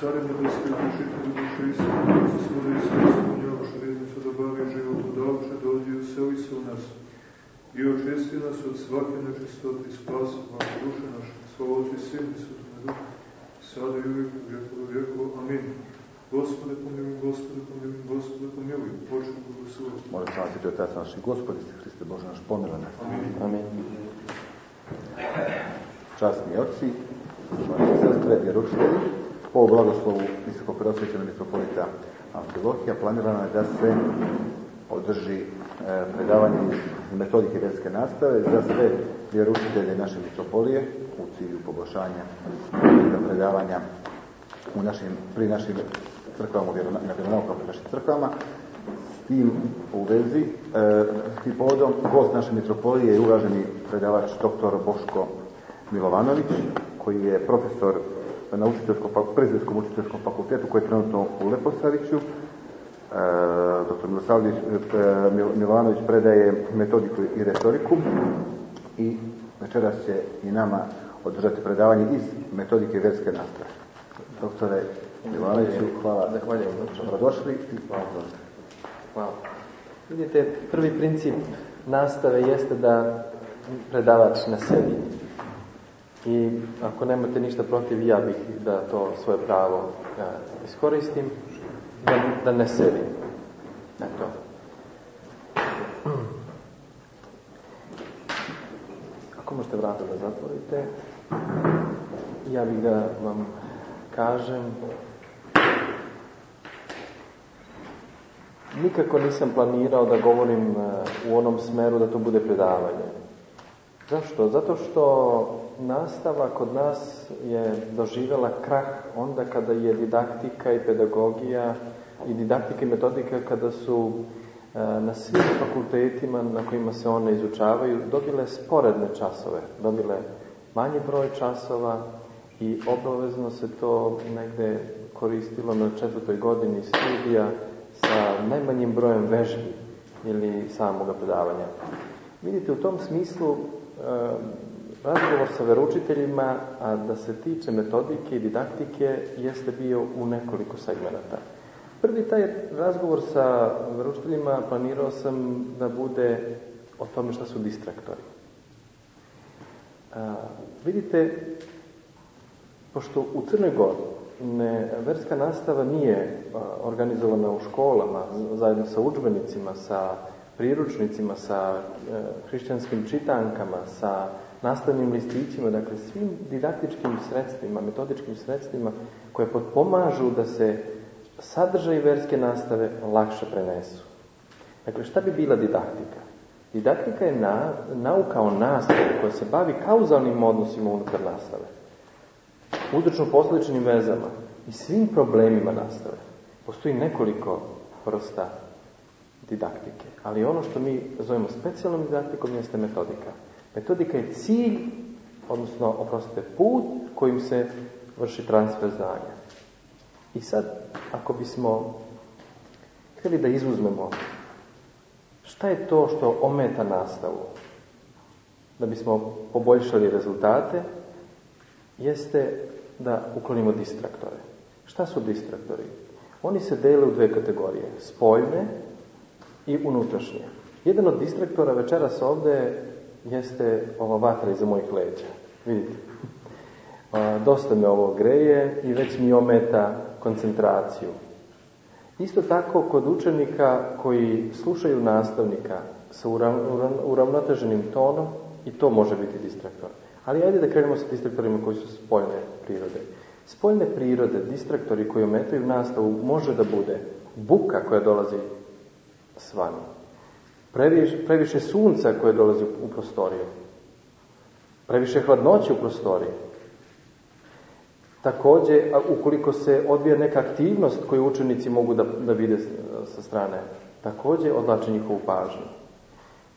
Care nebeske, učitelju duše i sve, za svoje i sve ispunjavaš rednicu da bavi život u davče, dođi i useli se u nas. I očisti nas od svake nečistote i spasi vam duše naše. Slava Otci, Sin i Svetome Duhu, sada i uvijek, u. Amin. Gospode pomiluj, Gospode pomiluj, Gospode pomiluj, počne blagoslovi. Može se nasjeti od Taca naših Gospodi, Hriste Bože naš pomilo nas. Amin. Amin. Časni oci, vaše sestre, vjeručitelji, po blagoslovu visokog prosvećenog mitropolita Amfilohija planirano je da se održi e, predavanje iz metodike vjerske nastave za sve vjeručitelje naše mitropolije u cilju poboljšanja predavanja u našim, pri našim crkvama, na vjeronaukama pri našim crkvama. S tim u vezi, e, s tim povodom, gost naše mitropolije je uvaženi predavač dr. Boško Milovanović, koji je profesor na učiteljskom, prezidentskom učiteljskom fakultetu koji je trenutno u Leposaviću. E, dr. Milosavljević, e, Milovanović predaje metodiku i retoriku i večeras će i nama održati predavanje iz metodike vjerske nastave. Doktore Milanoviću, hvala. Zahvaljujem. Dobrodošli. Hvala. Hvala. Vidite, prvi princip nastave jeste da predavač na sebi. I ako nemate ništa protiv, ja bih da to svoje pravo ja, iskoristim, da, da ne sedim. Eto. Ako možete vrata da zatvorite, ja bih da vam kažem nikako nisam planirao da govorim u onom smeru da to bude predavanje. Zašto? Zato što nastava kod nas je doživjela krah onda kada je didaktika i pedagogija i didaktika i metodika kada su na svim fakultetima na kojima se one izučavaju dobile sporedne časove, dobile manji broj časova i obavezno se to negde koristilo na četvrtoj godini studija sa najmanjim brojem vežbi ili samoga predavanja. Vidite, u tom smislu razgovor sa veručiteljima, a da se tiče metodike i didaktike, jeste bio u nekoliko segmenata. Prvi taj razgovor sa veručiteljima planirao sam da bude o tome šta su distraktori. A, vidite, pošto u Crnoj Gori ne, verska nastava nije organizovana u školama zajedno sa udžbenicima, sa priručnicima, sa e, hrišćanskim čitankama, sa nastavnim listićima, dakle svim didaktičkim sredstvima, metodičkim sredstvima koje potpomažu da se sadržaj verske nastave lakše prenesu. Dakle, šta bi bila didaktika? Didaktika je na, nauka o nastavi koja se bavi kauzalnim odnosima unutar nastave. Uzročno-posledičnim vezama i svim problemima nastave. Postoji nekoliko vrsta didaktike. Ali ono što mi zovemo specijalnom didaktikom jeste metodika. Metodika je cilj, odnosno, oprostite, put kojim se vrši transfer znanja. I sad, ako bismo htjeli da izuzmemo šta je to što ometa nastavu, da bismo poboljšali rezultate, jeste da uklonimo distraktore. Šta su distraktori? Oni se dele u dve kategorije, spoljne i unutrašnje. Jedan od distraktora večeras ovde jeste ova vatra iza mojih leđa. Vidite? Dosta me ovo greje i već mi ometa koncentraciju. Isto tako kod učenika koji slušaju nastavnika sa urav, urav, uravnoteženim tonom i to može biti distraktor. Ali ajde da krenemo sa distraktorima koji su spoljne prirode. Spoljne prirode, distraktori koji ometaju nastavu, može da bude buka koja dolazi s vama. Previše, previše sunca koje dolazi u prostoriju. Previše hladnoće u prostoriji. Takođe, ukoliko se odvija neka aktivnost koju učenici mogu da, da vide sa strane, takođe odlače njihovu pažnju.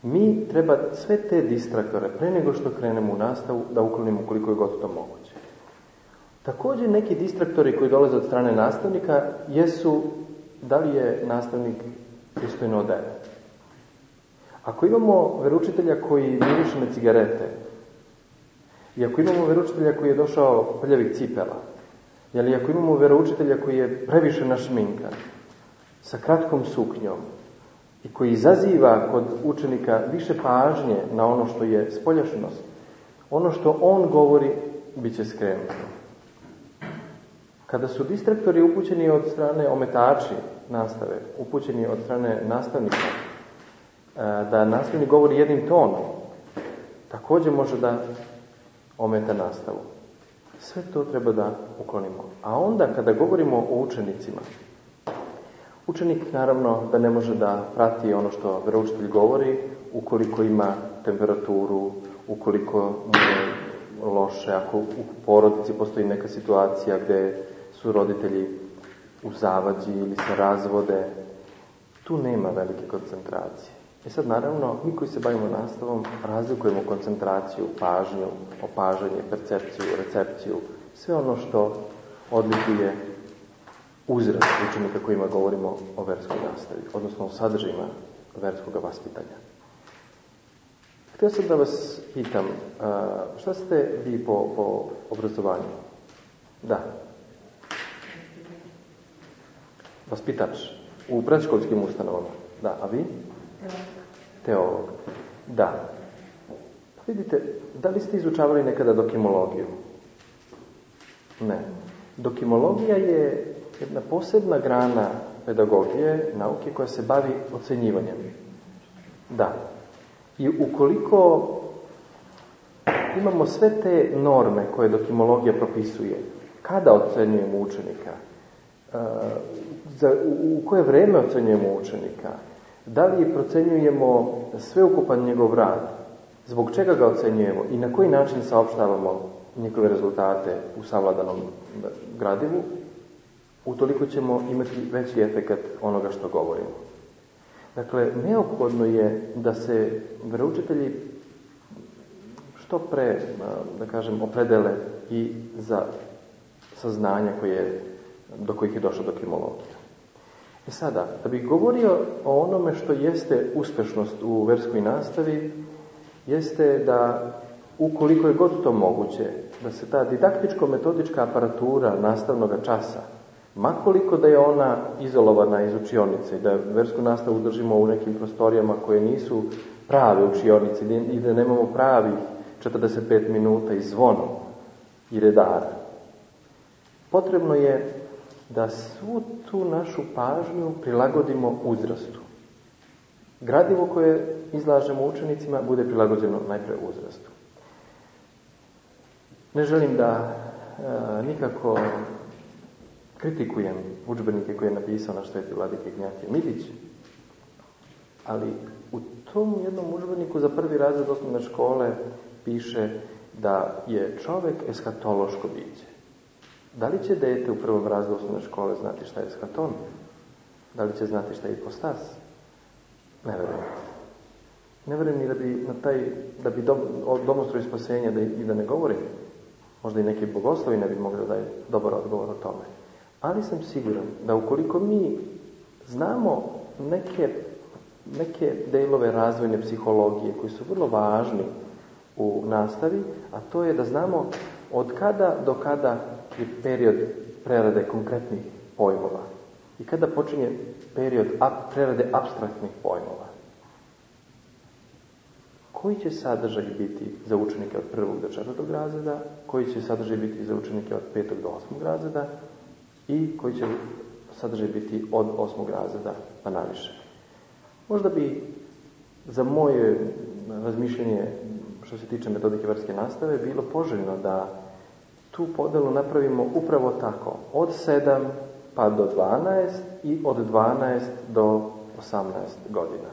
Mi treba sve te distraktore, pre nego što krenemo u nastavu, da uklonimo koliko je god to moguće. Takođe, neki distraktori koji dolaze od strane nastavnika jesu da li je nastavnik pristojno odejan. Ako imamo veručitelja koji miriše na cigarete, i ako imamo veručitelja koji je došao prljavih cipela, Jer ako imamo veroučitelja koji je previše našminkan, sa kratkom suknjom, i koji izaziva kod učenika više pažnje na ono što je spoljašnost, ono što on govori bit će skrenuto. Kada su distraktori upućeni od strane ometači nastave, upućeni od strane nastavnika, e, da nastavnik govori jednim tonom, također može da ometa nastavu. Sve to treba da uklonimo. A onda kada govorimo o učenicima, učenik naravno da ne može da prati ono što vjeroučitelj govori ukoliko ima temperaturu, ukoliko mu je loše, ako u porodici postoji neka situacija gdje su roditelji u zavađi ili se razvode, tu nema velike koncentracije. I sad naravno, mi koji se bavimo nastavom, razlikujemo koncentraciju, pažnju, opažanje, percepciju, recepciju, sve ono što odlikuje uzrast učenika kojima govorimo o verskoj nastavi, odnosno o sadržajima verskog vaspitanja. Htio sam da vas pitam, šta ste vi po, po obrazovanju? Da. Vaspitač. U predškolskim ustanovama. Da, a vi? Teolog. Da. Vidite, da li ste izučavali nekada dokimologiju? Ne. Dokimologija je jedna posebna grana pedagogije, nauke koja se bavi ocenjivanjem. Da. I ukoliko imamo sve te norme koje dokimologija propisuje, kada ocenjujemo učenika, za, u koje vreme ocenjujemo učenika, da li procenjujemo sveukupan njegov rad, zbog čega ga ocenjujemo? I na koji način saopštavamo njegove rezultate u savladanom gradivu, utoliko ćemo imati veći efekat onoga što govorimo. Dakle, neophodno je da se vjeroučitelji što pre, da kažem, opredele i za saznanja koje, do kojih je došla dokrimologija. E sada, da bih govorio o onome što jeste uspešnost u verskoj nastavi, jeste da ukoliko je god to moguće, da se ta didaktičko-metodička aparatura nastavnog časa Makoliko da je ona izolovana iz učionice i da versku nastavu držimo u nekim prostorijama koje nisu prave učionice i da nemamo pravih 45 minuta i zvono i redara. Potrebno je da svu tu našu pažnju prilagodimo uzrastu. Gradivo koje izlažemo učenicima bude prilagođeno najpre uzrastu. Ne želim da e, nikako kritikujem učbenike koje je napisao na šteti vladike Gnjatije Midić, ali u tom jednom udžbeniku za prvi razred osnovne škole piše da je čovek eskatološko biće. Da li će dete u prvom razredu osnovne škole znati šta je eskaton? Da li će znati šta je ipostas? Ne verujem. Ne verujem ni da bi na taj, da bi dom, o spasenja da i da ne govori. Možda i neki bogoslovi ne bi mogli da daju dobar odgovor o tome. Ali sam siguran da ukoliko mi znamo neke, neke delove razvojne psihologije koji su vrlo važni u nastavi, a to je da znamo od kada do kada je period prerade konkretnih pojmova i kada počinje period prerade abstraktnih pojmova. Koji će sadržaj biti za učenike od prvog do četvrtog razreda, koji će sadržaj biti za učenike od petog do osmog razreda, i koji će sadržaj biti od osmog razreda pa naviše. Možda bi za moje razmišljanje što se tiče metodike verske nastave bilo poželjno da tu podelu napravimo upravo tako. Od 7 pa do 12 i od 12 do 18 godina.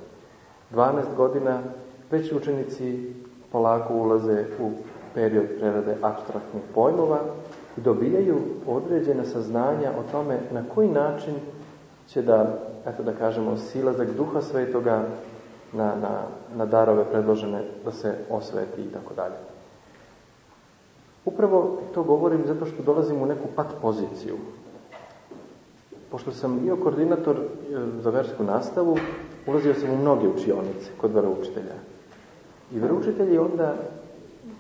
12 godina već učenici polako ulaze u period prerade abstraktnih pojmova i dobijaju određena saznanja o tome na koji način će da, eto da kažemo, silazak duha svetoga na, na, na darove predložene da se osveti i tako dalje. Upravo to govorim zato što dolazim u neku pat poziciju. Pošto sam bio koordinator e, za versku nastavu, ulazio sam u mnoge učionice kod veroučitelja. I veroučitelji onda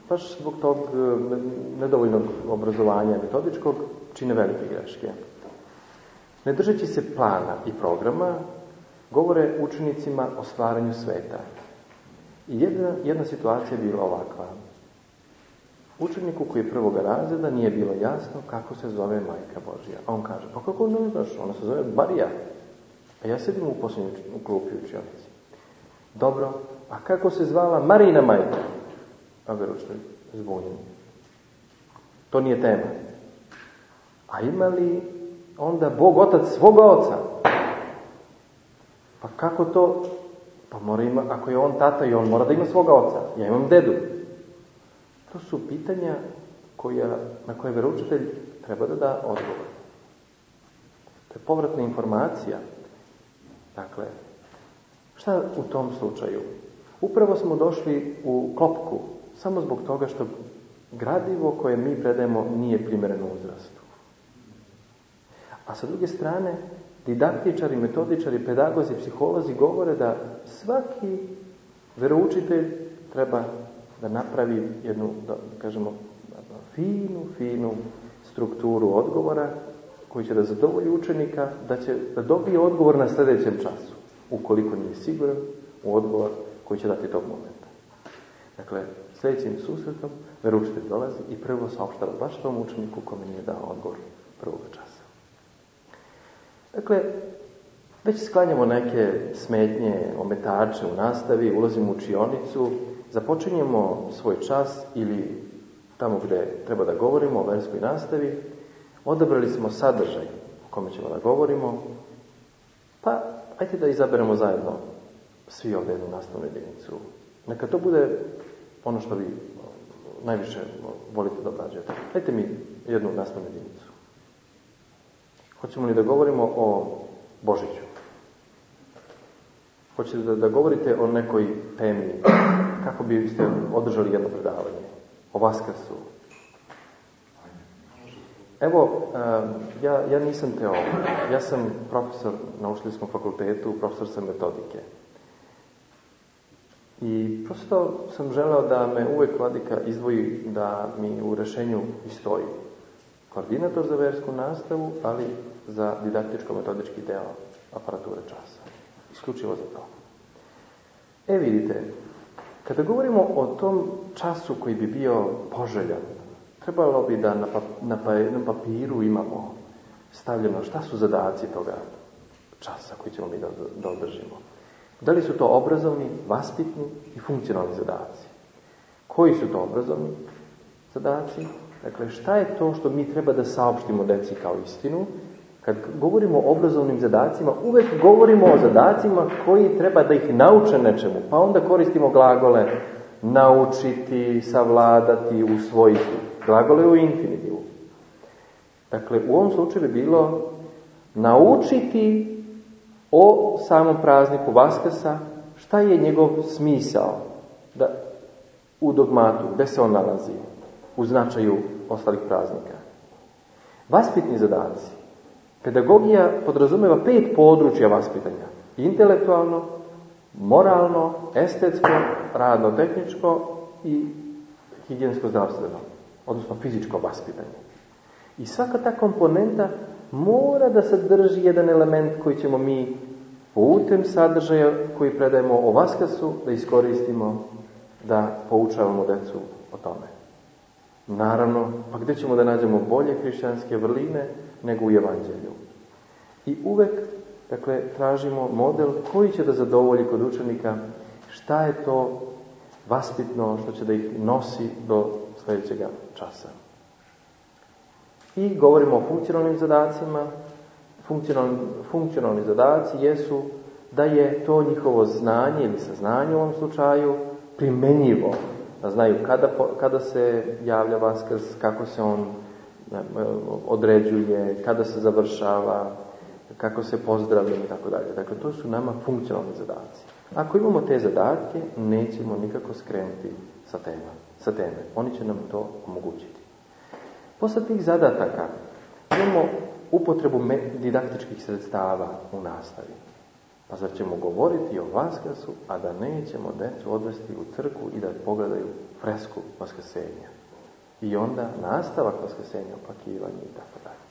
baš zbog tog e, nedovoljnog obrazovanja metodičkog, čine velike greške. Ne držeći se plana i programa, govore učenicima o stvaranju sveta. I jedna, jedna situacija je bila ovakva. Učeniku koji je prvoga razreda nije bilo jasno kako se zove majka Božja. A on kaže, pa kako ne znaš, ona se zove Marija. A ja sedim u posljednju u klupi učionici. Dobro, a kako se zvala Marina majka? A veručitelj zbunjen. To nije tema. A ima li onda Bog otac svoga oca? Pa kako to? Pa mora ima, ako je on tata i on mora da ima svoga oca. Ja imam dedu. To su pitanja koja, na koje veroučitelj treba da da odgovor. To je povratna informacija. Dakle, šta u tom slučaju? Upravo smo došli u klopku samo zbog toga što gradivo koje mi predajemo nije primjereno uzrastu. A sa druge strane, didaktičari, metodičari, pedagozi, psiholozi govore da svaki veroučitelj treba da napravi jednu, da kažemo, finu, finu strukturu odgovora koji će da zadovolji učenika, da će da dobije odgovor na sljedećem času, ukoliko nije siguran u odgovor koji će dati tog momenta. Dakle, sljedećim susretom veručitelj dolazi i prvo saopštava baš tom učeniku kome nije dao odgovor prvog časa. Dakle, već sklanjamo neke smetnje, ometače u nastavi, ulazimo u učionicu, započinjemo svoj čas ili tamo gdje treba da govorimo o verskoj nastavi, odabrali smo sadržaj o kome ćemo da govorimo, pa ajte da izaberemo zajedno svi ovdje jednu nastavnu jedinicu. Neka to bude ono što vi najviše volite da obrađujete. Dajte mi jednu nastavnu jedinicu. Hoćemo li da govorimo o Božiću? Hoćete da, da govorite o nekoj temi kako biste održali jedno predavanje? O Vaskrsu? Evo, ja, ja nisam teolog. Ja sam profesor na Ušlijskom fakultetu, profesor sam metodike. I prosto sam želeo da me uvek vladika izdvoji da mi u rešenju i stoji koordinator za versku nastavu, ali za didaktičko-metodički deo aparature časa. Isključivo za to. E vidite, kada govorimo o tom času koji bi bio poželjan, trebalo bi da na, na, na papiru imamo stavljeno šta su zadaci toga časa koji ćemo mi da, da održimo. Da li su to obrazovni, vaspitni i funkcionalni zadaci? Koji su to obrazovni zadaci? Dakle, šta je to što mi treba da saopštimo deci kao istinu? Kad govorimo o obrazovnim zadacima, uvek govorimo o zadacima koji treba da ih nauče nečemu. Pa onda koristimo glagole naučiti, savladati, usvojiti. Glagole u infinitivu. Dakle, u ovom slučaju bi bilo naučiti o samom prazniku Vaskrsa, šta je njegov smisao da, u dogmatu, gde se on nalazi u značaju ostalih praznika. Vaspitni zadaci. Pedagogija podrazumeva pet područja vaspitanja. Intelektualno, moralno, estetsko, radno-tehničko i higijensko-zdravstveno, odnosno fizičko vaspitanje. I svaka ta komponenta mora da sadrži jedan element koji ćemo mi putem sadržaja koji predajemo o Vaskrsu da iskoristimo da poučavamo decu o tome. Naravno, pa gdje ćemo da nađemo bolje hrišćanske vrline nego u evanđelju? I uvek, dakle, tražimo model koji će da zadovolji kod učenika šta je to vaspitno što će da ih nosi do sljedećeg časa. I govorimo o funkcionalnim zadacima. Funkcionalni, funkcionalni zadaci jesu da je to njihovo znanje ili saznanje u ovom slučaju primenjivo. Da znaju kada, kada se javlja Vaskrs, kako se on određuje, kada se završava, kako se pozdravlja i tako dalje. Dakle, to su nama funkcionalni zadaci. Ako imamo te zadatke, nećemo nikako skrenuti sa tema, sa teme. Oni će nam to omogućiti. Posle tih zadataka imamo upotrebu didaktičkih sredstava u nastavi. Pa zar ćemo govoriti o Vaskrsu, a da nećemo decu odvesti u crku i da pogledaju fresku Vaskrsenja. I onda nastavak Vaskrsenja, opakivanje i tako dalje.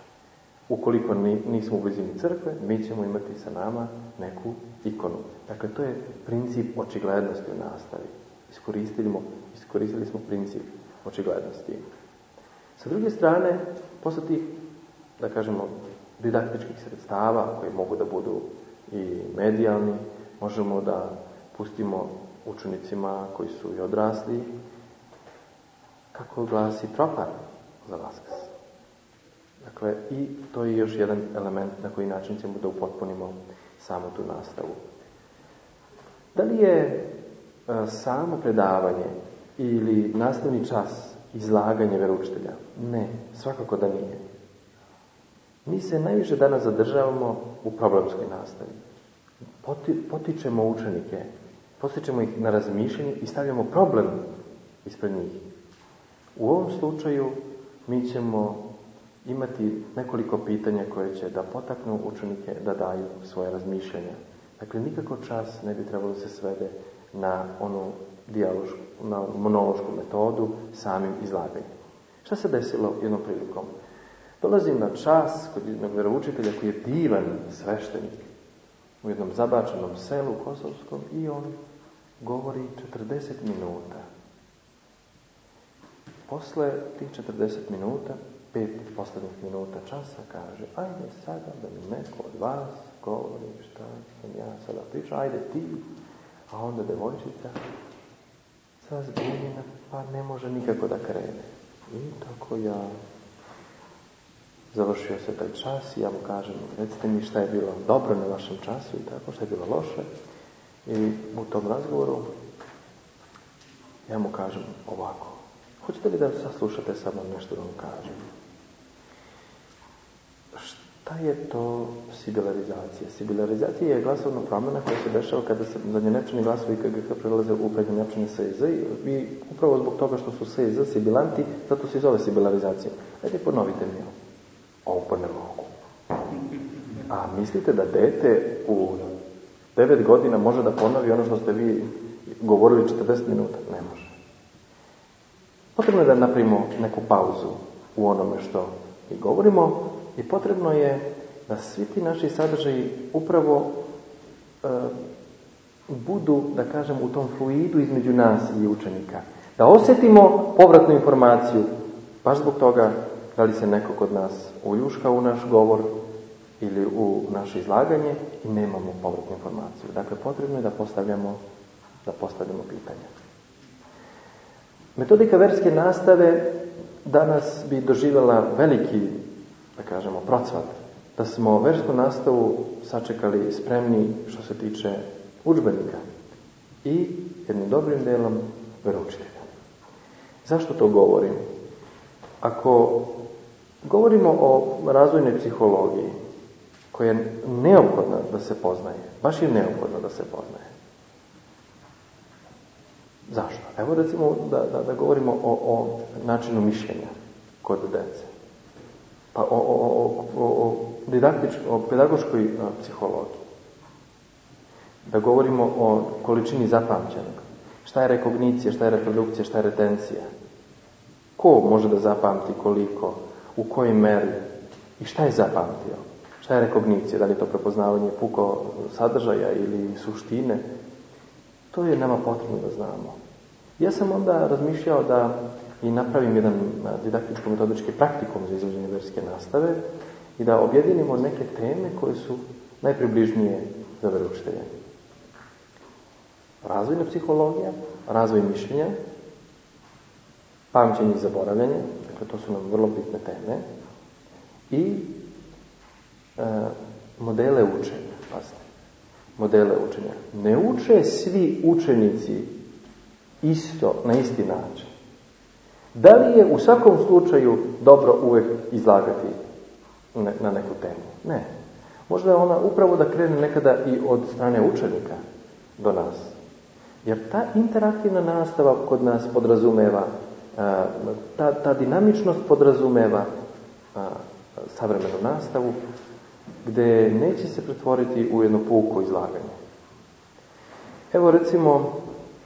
Ukoliko nismo u blizini crkve, mi ćemo imati sa nama neku ikonu. Dakle, to je princip očiglednosti u nastavi. Iskoristili iskoristili smo princip očiglednosti. Sa druge strane, posle tih, da kažemo, didaktičkih sredstava, koji mogu da budu i medijalni, možemo da pustimo učenicima koji su i odrasli, kako glasi tropar za Vaskrs. Dakle, i to je još jedan element na koji način ćemo da upotpunimo samu tu nastavu. Da li je e, samo predavanje ili nastavni čas izlaganje veroučitelja? Ne, svakako da nije. Mi se najviše danas zadržavamo u problemskoj nastavi. potičemo učenike, potičemo ih na razmišljanje i stavljamo problem ispred njih. U ovom slučaju mi ćemo imati nekoliko pitanja koje će da potaknu učenike da daju svoje razmišljanja. Dakle, nikako čas ne bi trebalo se svede na onu dijalošku, na monološku metodu samim izlaganjem. Šta se desilo jednom prilikom? Dolazim na čas kod jednog veroučitelja koji je divan sveštenik u jednom zabačenom selu Kosovskom i on govori 40 minuta. Posle tih 40 minuta pet poslednjih minuta časa kaže, ajde sada da mi neko od vas govori šta sam ja sada pričao, ajde ti, a onda devojčica sa zbunjena, pa ne može nikako da krene. I tako ja završio se taj čas i ja mu kažem, recite mi šta je bilo dobro na vašem času i tako, šta je bilo loše. I u tom razgovoru ja mu kažem ovako, hoćete li da saslušate samo nešto da vam kažem? Šta je to sibilarizacija? Sibilarizacija je glasovna promjena koja se dešava kada se zadnjenečani glasovi KGK prelaze u prednjenečani SZ i upravo zbog toga što su SZ sibilanti, zato se zove sibilarizacija. Ajde ponovite mi ovo. po ne mogu. A mislite da dete u 9 godina može da ponovi ono što ste vi govorili 40 minuta? Ne može. Potrebno je da napravimo neku pauzu u onome što mi govorimo i potrebno je da svi ti naši sadržaji upravo e, budu, da kažem, u tom fluidu između nas i učenika. Da osjetimo povratnu informaciju, baš zbog toga da li se neko kod nas uljuška u naš govor ili u naše izlaganje i nemamo povratnu informaciju. Dakle, potrebno je da postavljamo, da postavljamo pitanja. Metodika verske nastave danas bi doživjela veliki da kažemo, procvat, da smo versku nastavu sačekali spremni što se tiče učbenika i jednim dobrim delom veroučitelja. Zašto to govorim? Ako govorimo o razvojnoj psihologiji, koja je neophodna da se poznaje, baš je neophodno da se poznaje. Zašto? Evo recimo da, da, da govorimo o, o načinu mišljenja kod dece pa o, o, o, o, pedagoškoj psihologiji. Da govorimo o količini zapamćenog. Šta je rekognicija, šta je reprodukcija, šta je retencija. Ko može da zapamti koliko, u kojoj meri i šta je zapamtio? Šta je rekognicija? Da li je to prepoznavanje puko sadržaja ili suštine? To je nama potrebno da znamo. Ja sam onda razmišljao da i napravim jedan didaktičko-metodički praktikum za izvođenje verske nastave i da objedinimo neke teme koje su najpribližnije za veroučitelje. Razvojna psihologija, razvoj mišljenja, pamćenje i zaboravljanje, dakle to su nam vrlo bitne teme, i e, modele učenja, pazite, modele učenja. Ne uče svi učenici isto, na isti način. Da li je u svakom slučaju dobro uvek izlagati na neku temu? Ne. Možda je ona upravo da krene nekada i od strane učenika do nas. Jer ta interaktivna nastava kod nas podrazumeva, ta, ta dinamičnost podrazumeva savremenu nastavu, gde neće se pretvoriti u jedno puko izlaganje. Evo recimo,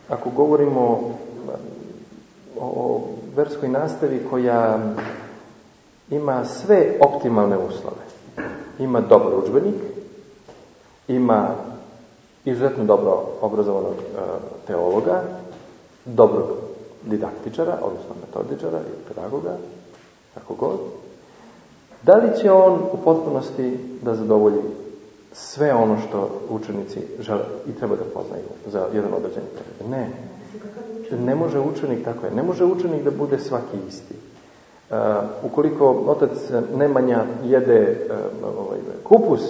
ako govorimo o verskoj nastavi koja ima sve optimalne uslove. ima dobar udžbenik, ima izuzetno dobro obrazovanog e, teologa, dobrog didaktičara, odnosno metodičara ili pedagoga, kako god, da li će on u potpunosti da zadovolji sve ono što učenici žele i treba da poznaju za jedan određeni period? Ne. Ne može učenik, tako je, ne može učenik da bude svaki isti. Uh, ukoliko otac Nemanja jede uh, ovaj, kupus,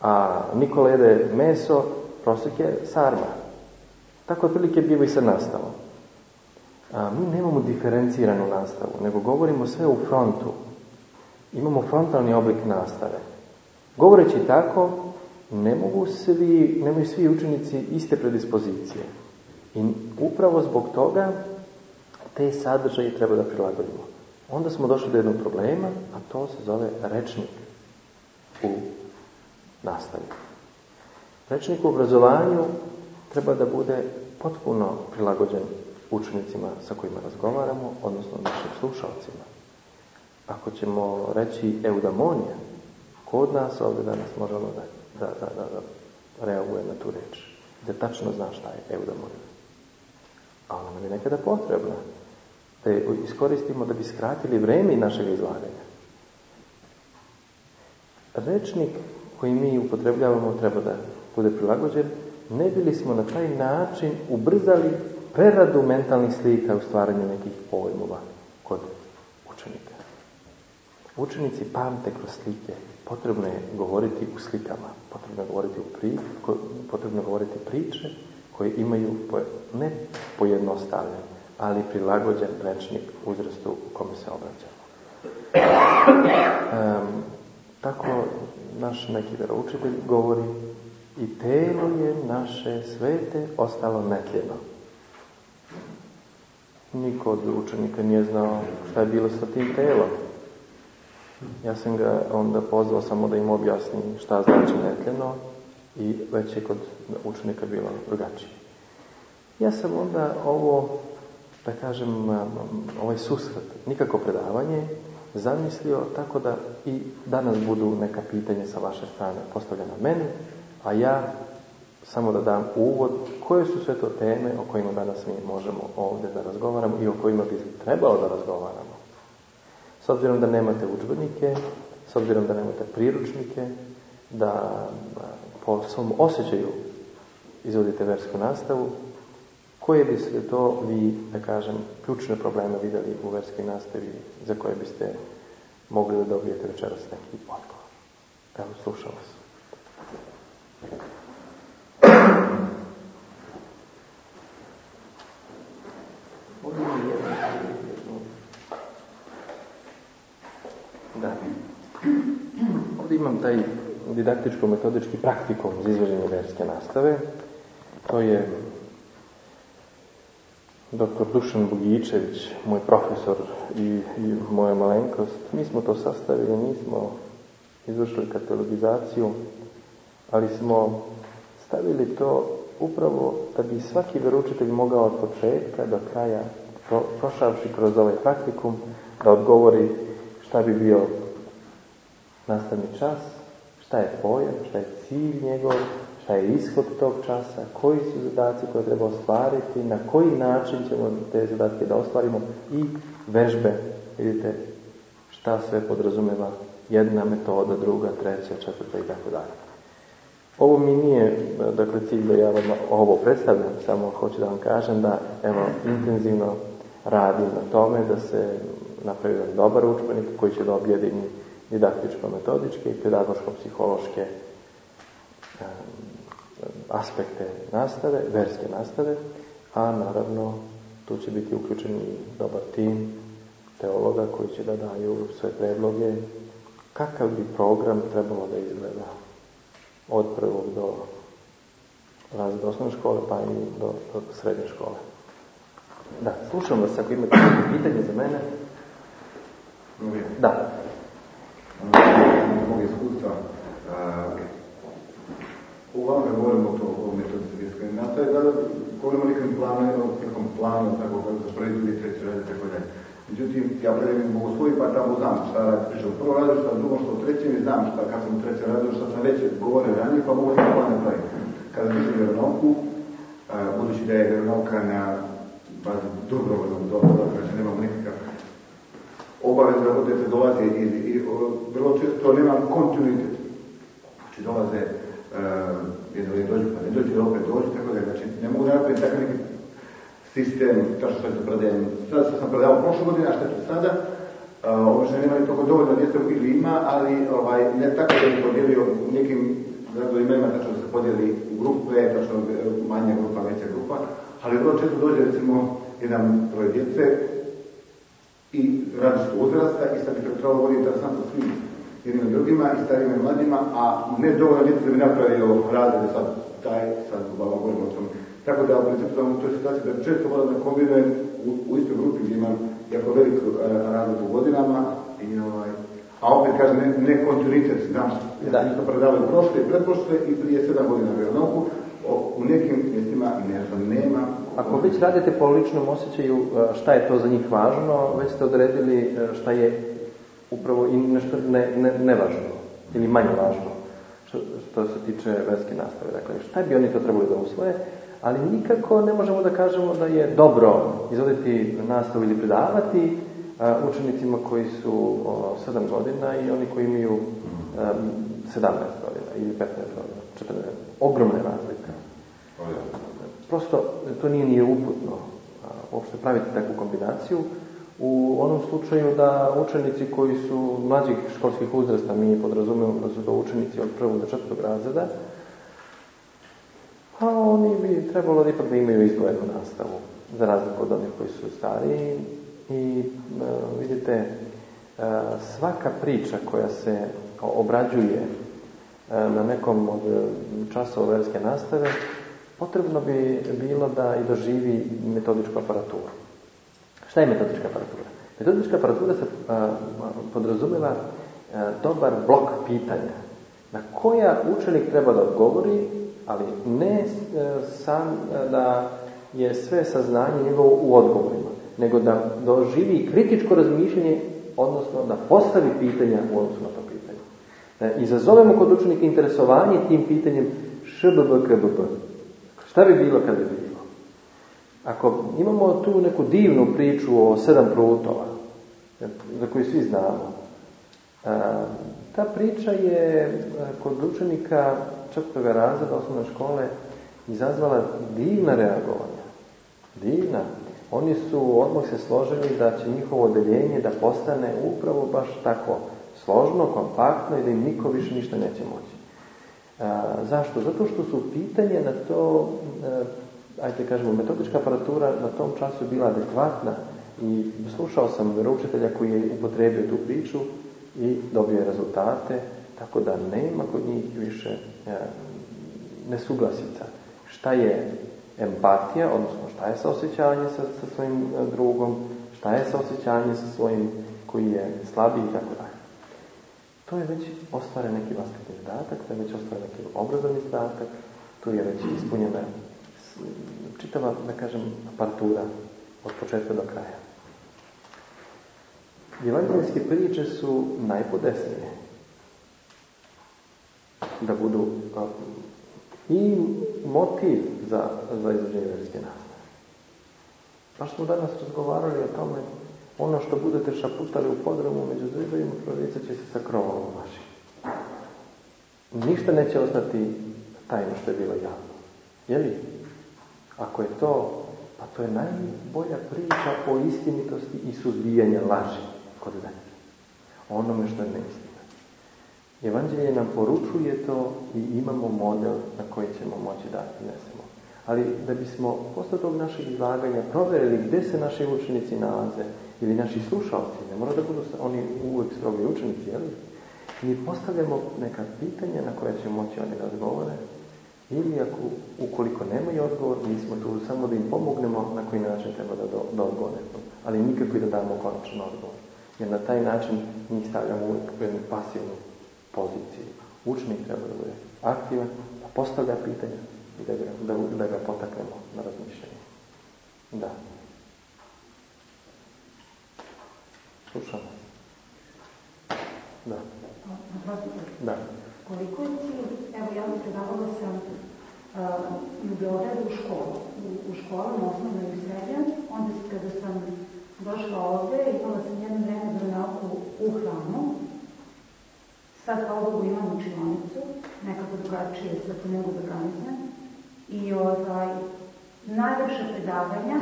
a Nikola jede meso, prosjek je sarma. Tako otprilike biva i sa nastavom. A, mi nemamo diferenciranu nastavu, nego govorimo sve u frontu. Imamo frontalni oblik nastave. Govoreći tako, ne mogu svi, nemaju svi učenici iste predispozicije. I upravo zbog toga te sadržaje treba da prilagodimo. Onda smo došli do jednog problema, a to se zove rečnik u nastavi. Rečnik u obrazovanju treba da bude potpuno prilagođen učenicima sa kojima razgovaramo, odnosno našim slušalcima. Ako ćemo reći eudamonija, ko od nas ovdje danas možemo da, da, da, da, da reaguje na tu reč? Da tačno zna šta je eudamonija. A ona nam je nekada potrebna. Da je iskoristimo da bi skratili vreme našeg izlaganja. Rečnik koji mi upotrebljavamo treba da bude prilagođen, ne bili smo na taj način ubrzali preradu mentalnih slika u stvaranju nekih pojmova kod učenika. Učenici pamte kroz slike. Potrebno je govoriti u slikama, potrebno je govoriti, u pri, potrebno je govoriti priče koje imaju ne pojednostavljen, ali prilagođen rečnik uzrastu u kome se obraćamo. Um, tako naš neki veroučitelj govori i telo je naše svete ostalo netljeno. Niko od učenika nije znao šta je bilo sa tim telom. Ja sam ga onda pozvao samo da im objasnim šta znači netljeno i već je kod učenika bilo drugačije. Ja sam onda ovo, da kažem, ovaj susret, nikako predavanje, zamislio tako da i danas budu neka pitanja sa vaše strane postavljena meni, a ja samo da dam uvod koje su sve to teme o kojima danas mi možemo ovdje da razgovaramo i o kojima bi trebalo da razgovaramo. S obzirom da nemate udžbenike, s obzirom da nemate priručnike, da po svom osjećaju izvodite versku nastavu, koje biste to vi, da kažem, ključne probleme vidjeli u verskoj nastavi za koje biste mogli da dobijete večeras neki odgovor? Evo, slušam vas. Da. Ovdje imam taj didaktičko-metodički praktikum za izvođenje verske nastave. To je dr. Dušan Bugičević, moj profesor i, i moja malenkost. Mi smo to sastavili, nismo izvršili katalogizaciju, ali smo stavili to upravo da bi svaki veručitelj mogao od početka do kraja, pro, prošavši kroz ovaj praktikum, da odgovori šta bi bio nastavni čas, šta je pojam, šta je cilj njegov, šta je ishod tog časa, koji su zadaci koje treba ostvariti, na koji način ćemo te zadatke da ostvarimo i vežbe, vidite šta sve podrazumeva jedna metoda, druga, treća, četvrta i tako dalje. Ovo mi nije, dakle, cilj da ja vam ovo predstavljam, samo hoću da vam kažem da, evo, intenzivno radim na tome da se napravi jedan dobar učbenik koji će da objedini didaktičko-metodičke i pedagoško-psihološke aspekte nastave, verske nastave, a naravno tu će biti uključen i dobar tim teologa koji će da daju sve predloge kakav bi program trebalo da izgleda od prvog do razreda osnovne škole pa i do, do srednje škole. Da, slušam vas ako imate pitanje za mene. Da. Mog iskustva, uglavnom govorimo to o metodologijskoj nastave, da govorimo o planu, o nekom planu, tako kako drugi, treći tako. Međutim, ja predajem bogoslovi pa tamo znam šta radi pričam. Prvo radio sam, drugo što u trećem i znam šta, kad sam u trećem radio, što sam već govorio ranije, pa mogu da plan napraviti. Kada sam vjeronovku, budući da je vjeronovka na bazi dobrovoljnog dobro, znači nemamo nikakav obavez da budete dolaze i, i, vrlo često nema kontinuitet. Znači dolaze uh, jedno je dođu, pa ne dođu, opet dođu, tako da znači ne mogu napraviti takav neki sistem, kao što se predajem, sad sam predavao prošle godine, a što je sada, uh, obično nema ni toliko dovoljno djece ili ima, ali ovaj, ne tako da bi podijelio nekim gradovima, tačno da se podijeli u grupe, tačno manja grupa, veća grupa, ali vrlo često dođe recimo jedan troje djece i različitog uzrasta i sad bi trebalo voditi interesantno svim jednim i drugima i starijima i mladima, a ne dovoljno djece da bi napravio razred sad taj, sad baba govorimo o tom. Tako da u principu sam u toj situaciji da često moram da kombinujem u, u istoj grupi gdje imam jako veliku uh, razliku u godinama i ovaj, a opet kažem, ne, ne kontinuitet, znam, ja sam predavao i prošle i pretprošle i prije sedam godina vjerovnoku, u nekim mjestima ne znam, nema. Ako već radite po ličnom osjećaju e, šta je to za njih važno, već ste odredili e, šta je upravo i nešto ne, ne, nevažno ili manje važno što, što se tiče verske nastave. Dakle, šta bi oni to trebali da usvoje, ali nikako ne možemo da kažemo da je dobro izvoditi nastavu ili predavati e, učenicima koji su o, 7 godina i oni koji imaju a, 17 godina ili 15 godina, 14. Ogromne razlike. Prosto to nije nije uputno uopšte praviti takvu kombinaciju. U onom slučaju da učenici koji su mlađih školskih uzrasta, mi podrazumemo da su to učenici od prvog do četvrtog razreda, a oni bi trebalo da ipak da imaju izdvojenu nastavu, za razliku od onih koji su stariji. I e, vidite, e, svaka priča koja se obrađuje e, na nekom od časova verske nastave, potrebno bi bilo da i doživi metodičku aparaturu. Šta je metodička aparatura? Metodička aparatura se a, podrazumeva a, dobar blok pitanja na koja učenik treba da odgovori, ali ne a, sam da je sve saznanje njegovo u odgovorima, nego da doživi kritičko razmišljanje, odnosno da postavi pitanja u odnosu na to pitanje. Izazovemo kod učenika interesovanje tim pitanjem šbbkbb. Šta bi bilo kad bi bilo? Ako imamo tu neku divnu priču o sedam prutova, za koju svi znamo, ta priča je kod učenika četvrtoga razreda osnovne škole izazvala divna reagovanja. Divna. Oni su odmah se složili da će njihovo odeljenje da postane upravo baš tako složno, kompaktno i da im niko više ništa neće moći. Zašto? Zato što su pitanje na to, a, ajde kažemo, metodička aparatura na tom času bila adekvatna i slušao sam veroučitelja koji je upotrebio tu priču i dobio rezultate, tako da nema kod njih više a, nesuglasica. Šta je empatija, odnosno šta je saosjećanje sa, sa svojim drugom, šta je saosjećanje sa svojim koji je slabiji i tako. To je već ostvaren neki vaspitni zadatak, to je već ostvaren neki obrazovni zadatak, tu je već ispunjena čitava, da kažem, aparatura od početka do kraja. Evangelijske priče su najpodesnije da budu i motiv za, za izvođenje verske nastave. Baš smo danas razgovarali o tome ono što budete šaputali u podromu među zidovima, proricat će se sa krovom vašim. Ništa neće ostati tajno što je bilo javno. Je li? Ako je to, pa to je najbolja priča o istinitosti i suzbijanja laži kod velike. Onome što je neistina. Evanđelje nam poručuje to i imamo model na koji ćemo moći da iznesemo. Ali da bismo posle tog našeg izlaganja proverili gde se naši učenici nalaze, ili naši slušalci, ne mora da budu oni uvek strogi učenici, jel? Mi postavljamo neka pitanja na koja će moći oni da odgovore, ili ako, ukoliko nemaju odgovor, mi smo tu samo da im pomognemo na koji način treba da, do, da odgovore. Ali nikako i da damo konačan odgovor. Jer na taj način njih stavljamo u jednu pasivnu poziciju. Učenik treba da bude aktivan, da postavlja pitanja i da ga, da, da ga potaknemo na razmišljanje. Da. Slušamo. Da. Da. Koliko je cilj, evo ja predavala sam uh, u Beogradu u školu, u, u školama osnovno i srednjem, onda kada sam došla ovde, imala sam jedno vreme veronauku u hranu, sad kao Bogu imam učionicu, nekako drugačije sve to mogu da organizujem, i ovaj, najljepša predavanja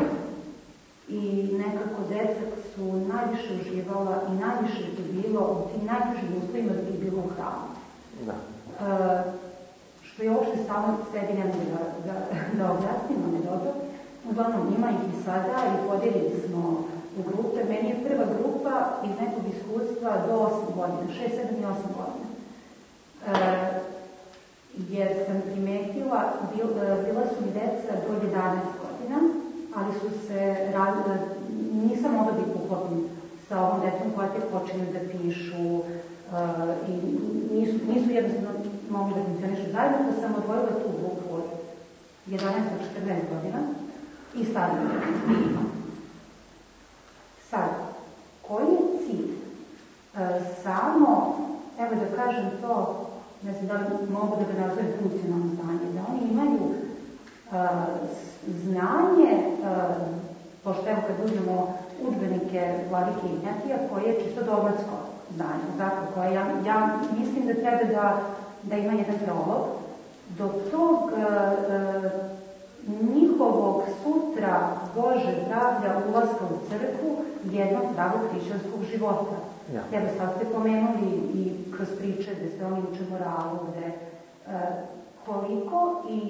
i nekako deca su najviše uživala i najviše je bilo u tim najtežim uslovima da bi bilo u hramu. Da. E, što je uopšte samo sebi ne mogu da, da, da objasnim, ali dobro. Uglavnom ima ih i sada i podelili smo u grupe. Meni je prva grupa iz nekog iskustva do 8 godina, 6, 7 i 8 godina. E, jer sam primetila, bil, bila su mi deca do 11 godina, ali su se, nisam mogla da ih uklopim sa ovom decom koja te počinju da pišu uh, i nisu, nisu jednostavno mogli da funkcionišu zajedno, pa sam odvojila tu grupu od 11 do 14 godina i stavila Sad, koji je cilj? Uh, samo, evo da kažem to, ne znam da li mogu da ga nazovem funkcionalno znanje, da oni imaju uh, znanje, uh, pošto evo kad uzmemo udbenike Vladike Ignjatija, koje je čisto dogledsko znanje, zato koje ja, ja mislim da treba da, da ima jedan prolog, do tog uh, njihovog sutra Bože zdravlja ulaska u crkvu jednog pravog hrišćanskog života. Ja. Evo sad ste pomenuli i kroz priče gde se oni uče moralu, gde e, koliko i,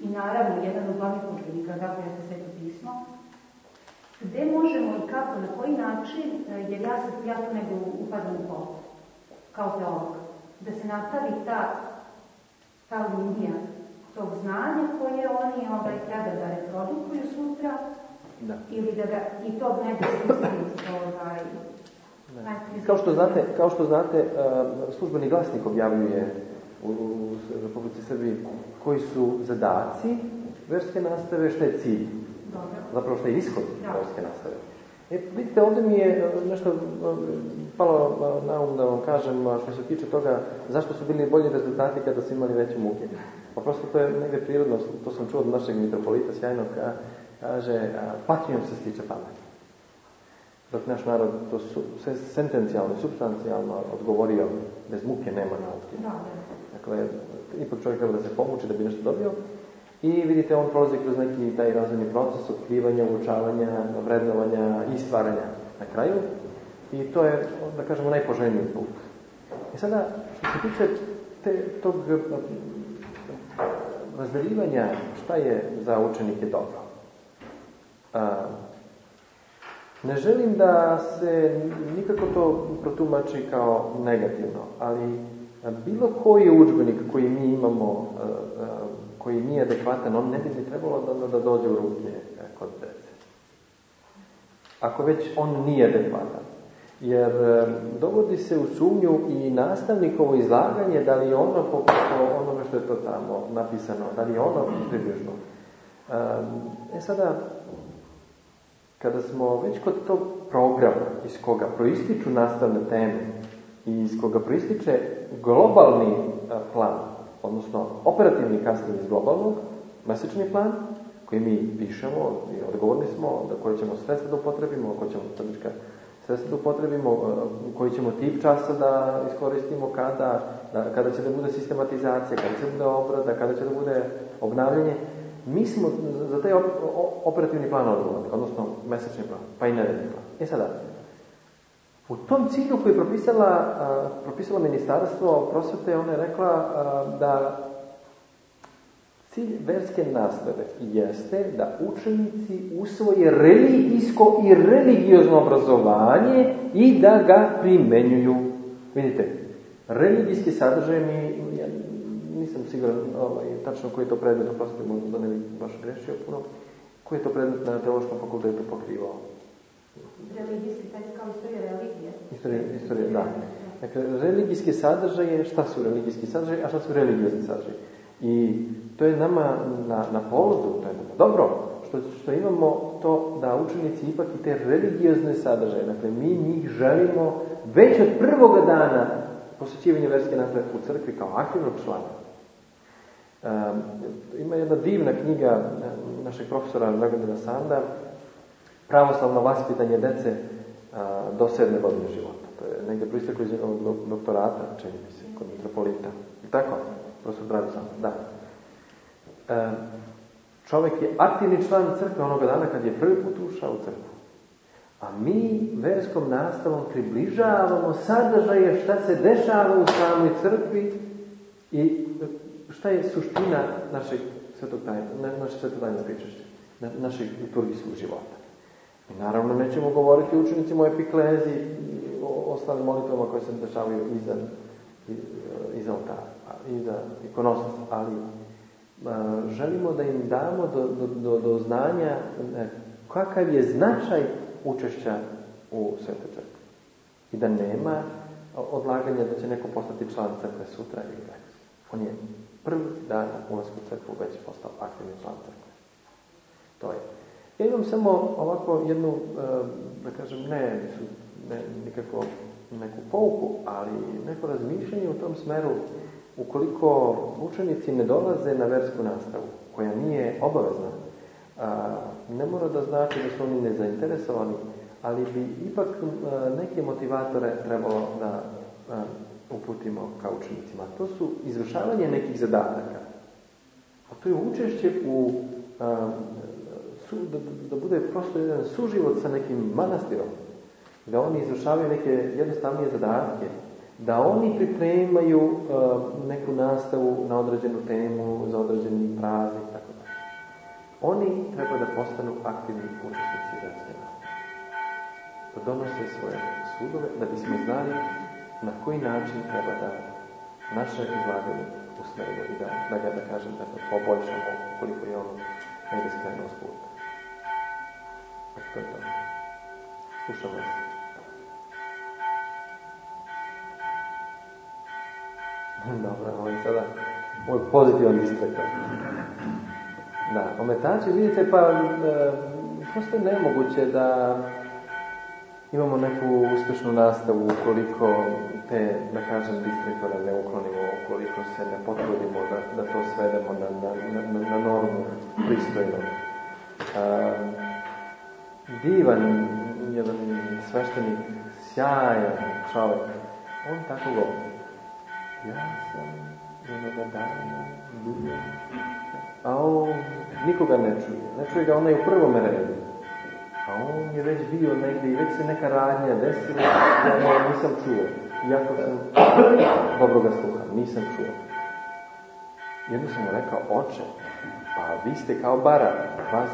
i naravno jedan od glavnih učbenika, dakle jeste sveto pismo, gde možemo i kako, na koji način, e, jer ja, se, ja tu nego upadam u pol, kao teolog, da se nastavi ta, ta linija tog znanja koje oni ovaj, treba da reprodukuju sutra, da. ili da ga, i tog nekog ovaj, Kao što znate, kao što znate službeni glasnik objavljuje u, u Republici Srbiji koji su zadaci verske nastave, šta je cilj. Zapravo šta je ishod verske nastave. E, vidite, ovdje mi je nešto palo na um da vam kažem što se tiče toga zašto su bili bolji rezultati kada su imali veće muke. Pa prosto to je negde prirodno, to sam čuo od našeg mitropolita sjajnog, kaže, patnjom se stiče pamet dok naš narod to su, sentencijalno, substancijalno odgovorio, bez muke nema nauke. Da, da. Dakle, ipak čovjek treba da se pomuči da bi nešto dobio. I vidite, on prolazi kroz neki taj razvojni proces otkrivanja, uočavanja, vrednovanja i stvaranja na kraju. I to je, da kažemo, najpoželjniji put. I sada, što se tiče te, tog razdeljivanja šta je za učenike dobro. A, ne želim da se nikako to protumači kao negativno, ali bilo koji udžbenik koji mi imamo, koji nije adekvatan, on ne bi mi trebalo da, da dođe u ruke e, kod dece. Ako već on nije adekvatan. Jer e, dovodi se u sumnju i nastavnikovo izlaganje, da li je ono po, po onome što je to tamo napisano, da li je ono približno. E sada, kada smo već kod tog programa iz koga proističu nastavne teme i iz koga proističe globalni plan, odnosno operativni kasnije iz globalnog, mesečni plan, koji mi pišemo i odgovorni smo da koje ćemo sredstva da upotrebimo, koje ćemo metodička sredstva da upotrebimo, koji ćemo tip časa da iskoristimo kada, da, kada će da bude sistematizacija, kada će da bude obrada, kada će da bude obnavljanje, mi smo za taj operativni plan odgovorni, odnosno mesečni plan, pa i nedeljni plan. E sada, u tom cilju koji je propisala, propisala ministarstvo prosvete, ona je rekla da cilj verske nastave jeste da učenici usvoje religijsko i religiozno obrazovanje i da ga primenjuju. Vidite, religijski sadržaj mi, nisam siguran ovaj, tačno koji je to predmet, oprostite mu da ne bi baš grešio puno, koji je to predmet na teološkom fakultetu pokrivao? Religijski istorija. Istorija, da. Dakle, religijski sadržaje, šta su religijski sadržaje, a šta su religiozni sadržaje? I to je nama na, na polodu, to je nama dobro, što, što imamo to da učenici ipak i te religiozne sadržaje, dakle mi njih želimo već od prvoga dana posjećivanja verske nastave u crkvi kao aktivnog člana. Um, ima jedna divna knjiga našeg profesora Dragomira Sanda, pravoslavno vaspitanje dece uh, do sedme godine života. To je negdje proisteklo iz jednog doktorata, čini mi se, kod metropolita. Tako? Profesor da. Um, čovjek je aktivni član crkve onoga dana kad je prvi put ušao u crkvu. A mi verskom nastavom približavamo sadržaje šta se dešava u samoj crkvi i šta je suština našeg svetog tajna, naše svetotajne pričašće, našeg liturgijskog života. I naravno nećemo govoriti učenicima o epiklezi i o ostalim molitvama koje se dešavaju iza, iza oltara, iza ikonosnosti, ali a, želimo da im damo do, do, do, do znanja e, kakav je značaj učešća u Svetoj crkvi. I da nema odlaganja da će neko postati član crkve sutra ili već. On je prvi dan na ulazku u crkvu već postao aktivni član crkve. To je. Ja imam samo ovako jednu, e, da kažem, ne, ne nikako neku pouku, ali neko razmišljanje u tom smeru ukoliko učenici ne dolaze na versku nastavu, koja nije obavezna, ne mora da znači da su oni nezainteresovani, ali bi ipak a, neke motivatore trebalo da a, uputimo kao učenicima. To su izvršavanje nekih zadataka. A to je učešće u su, da, da bude prosto jedan suživot sa nekim manastirom. Da oni izvršavaju neke jednostavnije zadatke. Da oni pripremaju uh, neku nastavu na određenu temu, za određeni praznik, tako da. Oni treba da postanu aktivni učesnici verske nastave. Da donose svoje sudove, da bismo znali na koji način treba da naše izlaganje usmerimo i da, da ga, da kažem, da poboljšamo koliko je ono negde skrenuo s puta. Tako to je to. Slušam vas. Dobro, ovo je sada moj pozitivan distrektor. Da, ometači, vidite, pa e, prosto je nemoguće da imamo neku uspešnu nastavu ukoliko te, da kažem, distrektore ne uklonimo, ukoliko se ne potrudimo da, da to svedemo na, na, na, na normu pristojno. A, divan jedan sveštenik, sjajan čovjek, on tako govori. Ja sam jednoga dana bio, a on nikoga ne čuje. Ne čuje ga onaj u prvom redu. A on je već bio negdje i već se neka radnja desila, ja nisam čuo. Iako sam dobro ga sluham, nisam čuo. Jedno sam mu rekao, oče, pa vi ste kao bara, vas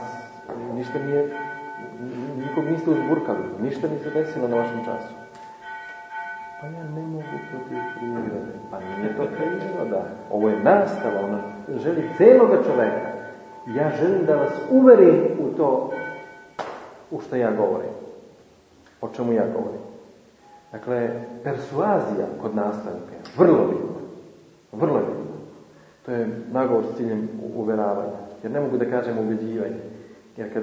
ništa nije, nikog niste uzburkali, ništa nije se desilo na vašem času. Pa ja ne mogu protiv prirode. Pa nije to priroda. Ovo je nastava, ona želi celoga čoveka. Ja želim da vas uverim u to u što ja govorim. O čemu ja govorim. Dakle, persuazija kod nastavnika je vrlo bitna. Vrlo bitna. To je nagovor s ciljem uveravanja. Jer ne mogu da kažem ubeđivanje. Jer kad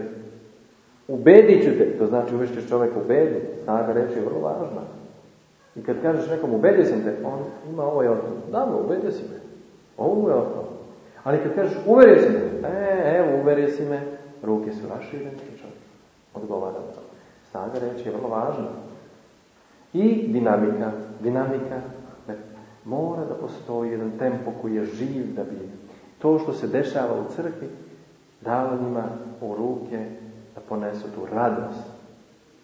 ubedit ću te, to znači uvešćeš čoveka ubedi, snaga reči je vrlo važna. I kad kažeš nekom ubedio sam te, on ima ovaj otpor. Dobro, ubedio si me. Ovo je otpor. Ali kad kažeš uverio si me, e, evo, uverio si me, ruke su raširene, čovjek odgovara. Snaga reči je vrlo važna. I dinamika. Dinamika. Ne, mora da postoji jedan tempo koji je živ da bi to što se dešava u crkvi dalo njima u ruke da ponesu tu radost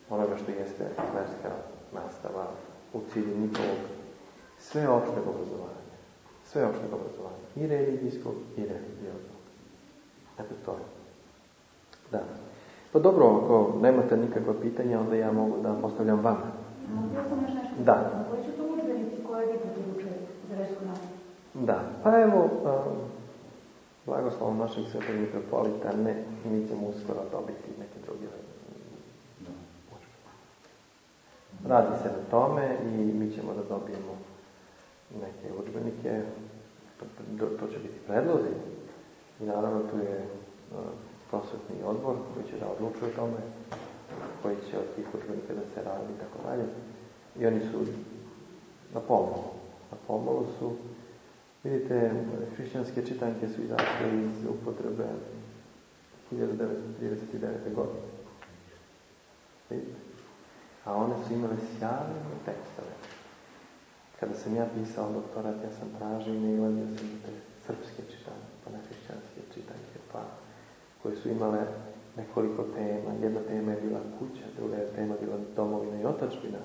onoga što jeste verska nastava u cilju njihovog sveopšteg obrazovanja. Sveopšteg obrazovanja. I religijskog i religioznog. Eto to je. Da. Pa dobro, ako nemate nikakva pitanja, onda ja mogu da postavljam vama. Ja sam još nešto. Da. Koji su to udžbenici koje vi preporučujete za versku nastavu? Da. Pa evo, blagoslovom našeg svetog mitropolita, ne, mi ćemo uskoro dobiti neke druge Radi se na tome i mi ćemo da dobijemo neke učbenike, to, to, će biti predlozi i naravno tu je uh, prosvetni odbor koji će da odlučuje o tome, koji će od tih učbenika da se radi i tako dalje. I oni su na pomolu. Na pomolu su, vidite, hrišćanske čitanke su izašle iz upotrebe 1939. godine. Vidite? A one su imale sjajne tekstove. Kada sam ja pisao doktorat, ja sam tražio i nailadio sam te srpske čitanke, pa na hrišćanske čitanke, pa koje su imale nekoliko tema. Jedna tema je bila kuća, druga je tema bila domovina i otačbina,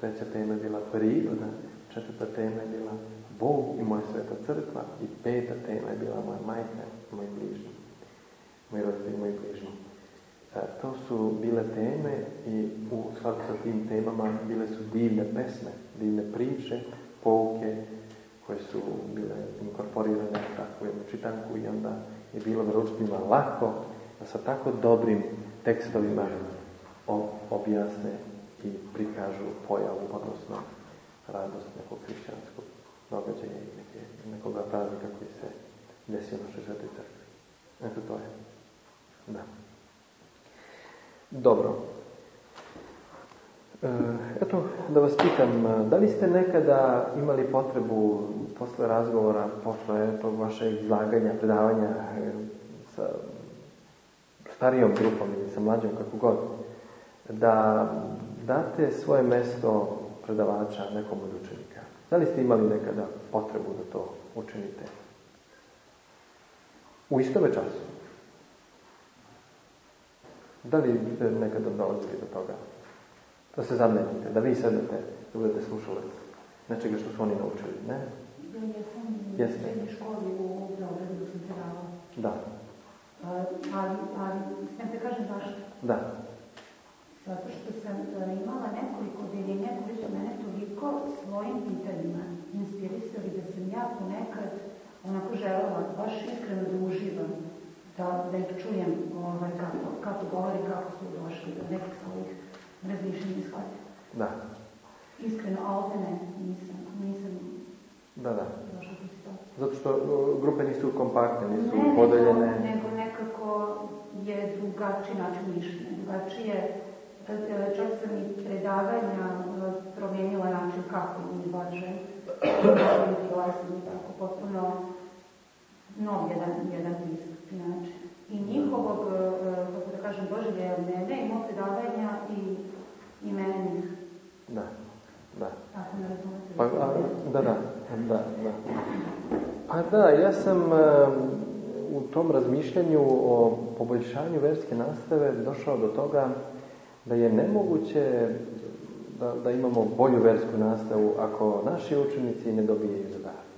treća tema je bila priroda, četvrta tema je bila Bog i moja sveta crkva i peta tema je bila moja majka moj bližnji. Moji roditelji i moji bližnji. E, to su bile teme i u skladu sa tim temama bile su divne pesme, divne priče, pouke koje su bile inkorporirane u takvu jednu čitanku i onda je bilo vjeroučiteljima lako da sa tako dobrim tekstovima objasne i prikažu pojavu, odnosno radost nekog hrišćanskog događaja i neke, nekoga praznika koji se desio našoj svetoj crkvi. Eto to je. Da. Dobro. E, eto, da vas pitam, da li ste nekada imali potrebu posle razgovora, posle tog vašeg izlaganja, predavanja e, sa starijom grupom ili sa mlađom, kako god, da date svoje mesto predavača nekom od? Da li ste imali nekada potrebu da to učinite? U istome času? Da li ste nekada dolazili do toga? Da se zamenite, da vi sedete, da budete slušalac nečega što su oni naučili, ne? Ja jesam u srednjoj školi u Beogradu sam predavala. Da. Ali, ali, smijem te kažem zašto? Da. Zato što sam imala nekoliko odeljenja koji su mene toliko svojim pitanjima inspirisali da sam ja ponekad onako želela baš iskreno da uživam da, da ih čujem ovaj, kako, kako govori, kako su došli do nekih svojih razmišljenja i. Da. Iskreno, a ovdje ne, nisam, nisam da, da. došla do situacije. Zato što grupe nisu kompaktne, nisu ne, podeljene. Nego, nego nekako je drugačiji način mišljenja, drugačije čak sam i predavanja e, promijenila način kako mi važe, i tako potpuno nov jedan, jedan pristup inače. I njihovog, e, e, kako da kažem, doživljaja mene i mog predavanja i, i mene Da, da. Tako ne razumete. Pa, a, da, da, da, da. Pa da, ja sam uh, u tom razmišljanju o poboljšanju verske nastave došao do toga da je nemoguće da, da imamo bolju versku nastavu ako naši učenici ne dobijaju zadatak.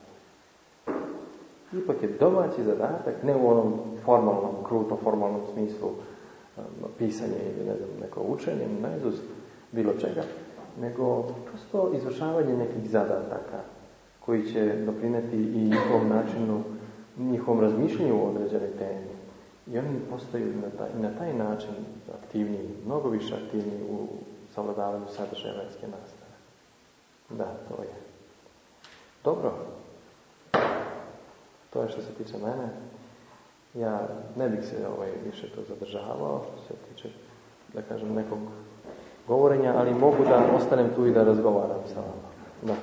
Ipak je domaći zadatak, ne u onom formalnom, kruto formalnom smislu um, pisanje ili ne znam, neko učenje, naizust bilo čega, nego prosto izvršavanje nekih zadataka koji će doprineti i njihovom načinu, njihovom razmišljanju o određenoj temi. I oni postaju na taj, na taj način aktivniji, mnogo više aktivniji u savladavanju sadržaja verske nastave. Da, to je. Dobro, to je što se tiče mene. Ja ne bih se ovaj, više to zadržavao što se tiče, da kažem, nekog govorenja, ali mogu da ostanem tu i da razgovaram sa vama. Da.